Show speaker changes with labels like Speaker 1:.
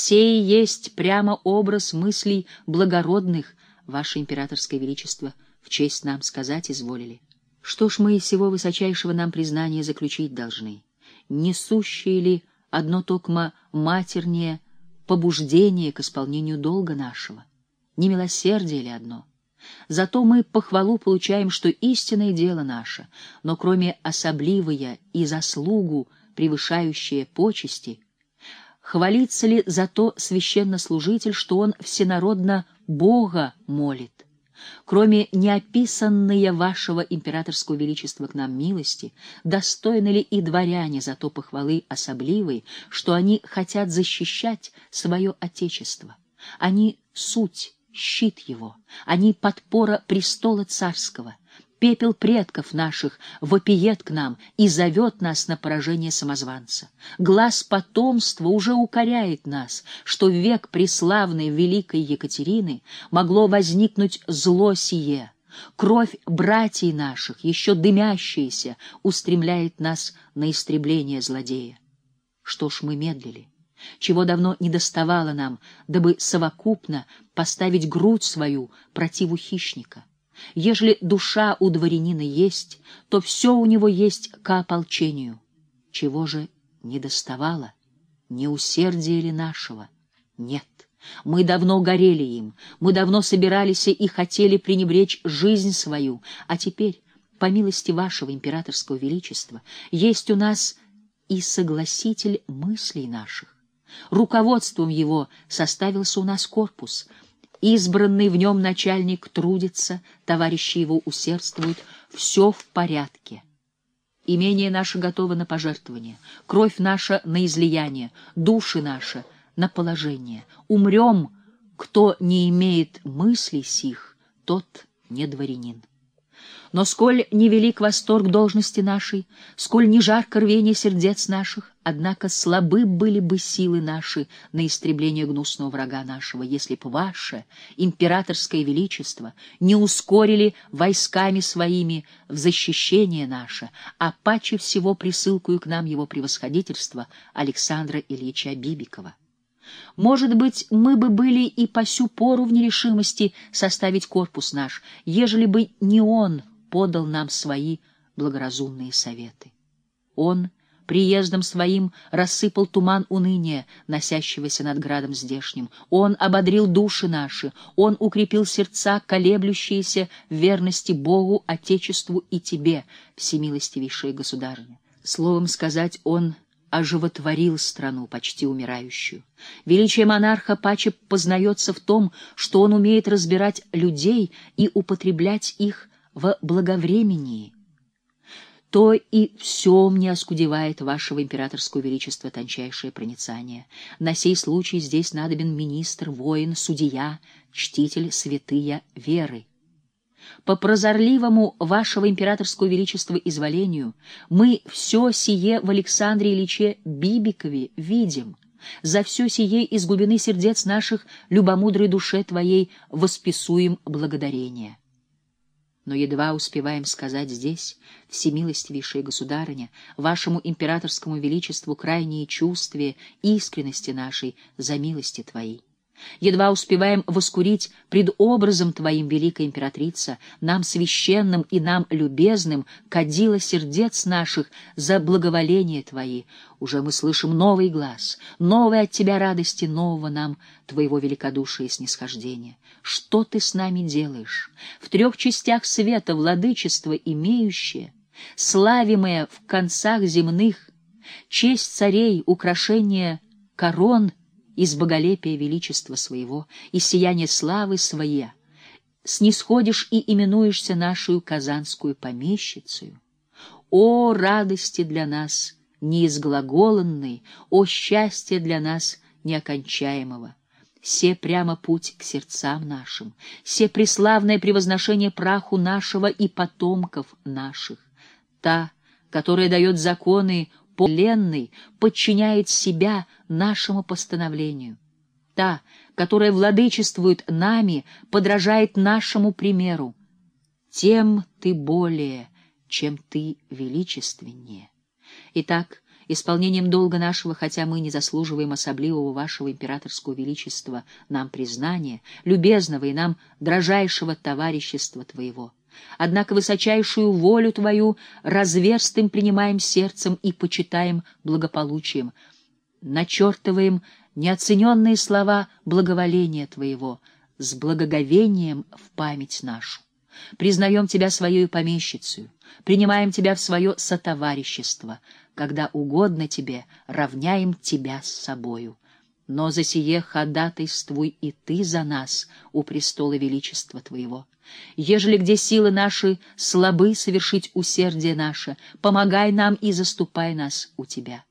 Speaker 1: Сей есть прямо образ мыслей благородных, Ваше Императорское Величество, в честь нам сказать изволили. Что ж мы из всего высочайшего нам признания заключить должны? Несущие ли одно токмо матернее побуждение к исполнению долга нашего? Не милосердие ли одно? Зато мы похвалу получаем, что истинное дело наше, но кроме особливое и заслугу, превышающее почести, хвалится ли зато священнослужитель, что он всенародно Бога молит? Кроме неописанные вашего императорского величества к нам милости, достойны ли и дворяне за то похвалы особливой, что они хотят защищать свое отечество? Они — суть, щит его, они — подпора престола царского — Пепел предков наших вопиет к нам и зовет нас на поражение самозванца. Глаз потомства уже укоряет нас, что в век преславной великой Екатерины могло возникнуть зло сие. Кровь братьев наших, еще дымящаяся, устремляет нас на истребление злодея. Что ж мы медлили? Чего давно не доставало нам, дабы совокупно поставить грудь свою противу хищника? Ежели душа у дворянина есть, то все у него есть к ополчению. Чего же не доставало? Не усердия ли нашего? Нет. Мы давно горели им, мы давно собирались и хотели пренебречь жизнь свою, а теперь, по милости вашего императорского величества, есть у нас и согласитель мыслей наших. Руководством его составился у нас корпус — Избранный в нем начальник трудится, товарищи его усердствуют, все в порядке. Имение наше готово на пожертвование, кровь наша на излияние, души наши на положение. Умрем, кто не имеет мыслей сих, тот не дворянин. Но сколь невелик восторг должности нашей, сколь не жарко рвение сердец наших, однако слабы были бы силы наши на истребление гнусного врага нашего, если б ваше императорское величество не ускорили войсками своими в защищение наше, а паче всего присылкую к нам его превосходительство Александра Ильича Бибикова. Может быть, мы бы были и по сю пору в нерешимости составить корпус наш, ежели бы не он подал нам свои благоразумные советы. Он приездом своим рассыпал туман уныния, носящегося над градом здешним. Он ободрил души наши, он укрепил сердца, колеблющиеся в верности Богу, Отечеству и тебе, всемилостивейшая государыня. Словом сказать, он оживотворил страну, почти умирающую. Величие монарха паче познается в том, что он умеет разбирать людей и употреблять их в благовремении, то и все мне оскудевает вашего императорского величества тончайшее проницание. На сей случай здесь надобен министр, воин, судья, чтитель святыя веры. По прозорливому вашего императорского величества изволению мы все сие в Александре Ильиче Бибикове видим. За все сие из глубины сердец наших любомудрой душе твоей восписуем благодарение но едва успеваем сказать здесь, всемилостивейшая государыня, вашему императорскому величеству крайние чувствия искренности нашей за милости твоей. Едва успеваем воскурить пред образом Твоим, великая императрица, нам священным и нам любезным, кадила сердец наших за благоволение Твои. Уже мы слышим новый глаз, новые от Тебя радости, нового нам Твоего великодушия и снисхождения. Что Ты с нами делаешь? В трех частях света владычество имеющее, славимое в концах земных, честь царей, украшение корон — из боголепия величества своего, из сияния славы своей, снисходишь и именуешься нашу казанскую помещицею. О, радости для нас неизглаголанной, о, счастье для нас неокончаемого! Се прямо путь к сердцам нашим, се преславное превозношение праху нашего и потомков наших, та, которая дает законы поленный подчиняет себя нашему постановлению. Та, которая владычествует нами, подражает нашему примеру. Тем ты более, чем ты величественнее. Итак, исполнением долга нашего, хотя мы не заслуживаем особливого вашего императорского величества, нам признания, любезного и нам дрожайшего товарищества твоего. Однако высочайшую волю твою разверстым принимаем сердцем и почитаем благополучием, начертываем неоцененные слова благоволения твоего с благоговением в память нашу. Признаем тебя своей помещицей, принимаем тебя в свое сотоварищество, когда угодно тебе, равняем тебя с собою. Но за сие ходатайствуй и ты за нас у престола величества твоего. Ежели где силы наши слабы совершить усердие наше, помогай нам и заступай нас у тебя.